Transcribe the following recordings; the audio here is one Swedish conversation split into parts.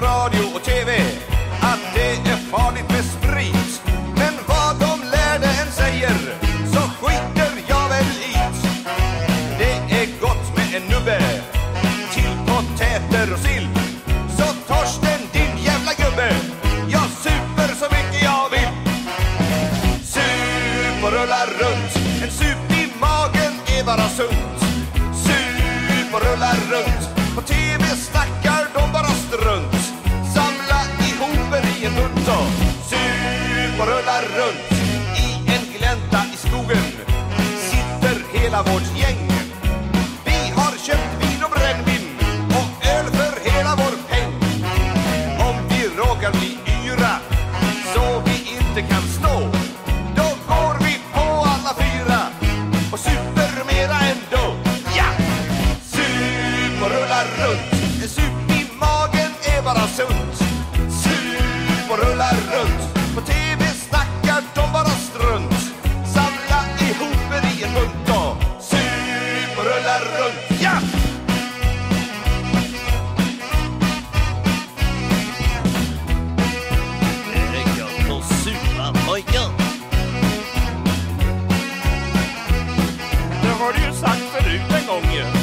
på radio och TV att det är farligt med sprit. Men vad de lärde en säger så skiter jag väl i. Det är gott med en nubbe till potäter och sill. Så Torsten, din jävla gubbe, jag super så mycket jag vill. Sup och rulla runt, en sup i magen är bara sunt. Runt. I en glänta i skogen sitter hela vårt gäng. Vi har köpt vin och brännvin och öl för hela vår peng. Om vi råkar bli yra så vi inte kan stå då går vi på alla fyra och super mera ändå. Ja! Sup och rulla runt, en sup i magen är bara sunt. Ihop er i en bunt och sup och rulla runt. Ja! Jag att supa pojkar. Det har du ju sagt förut en gång ju.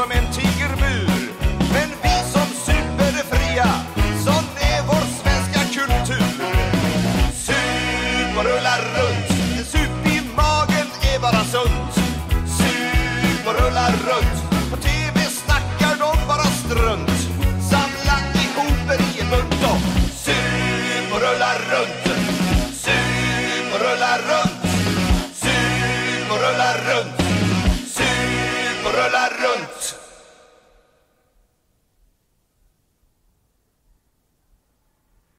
Som en tigerbur. Men vi som super är fria, sån är vår svenska kultur. Sup och rulla runt, en sup i magen är bara sunt. Sup och rulla runt, på TV snackar de bara strunt. Samla ihop er i en bunt och sup och rulla runt. Sup och rulla runt.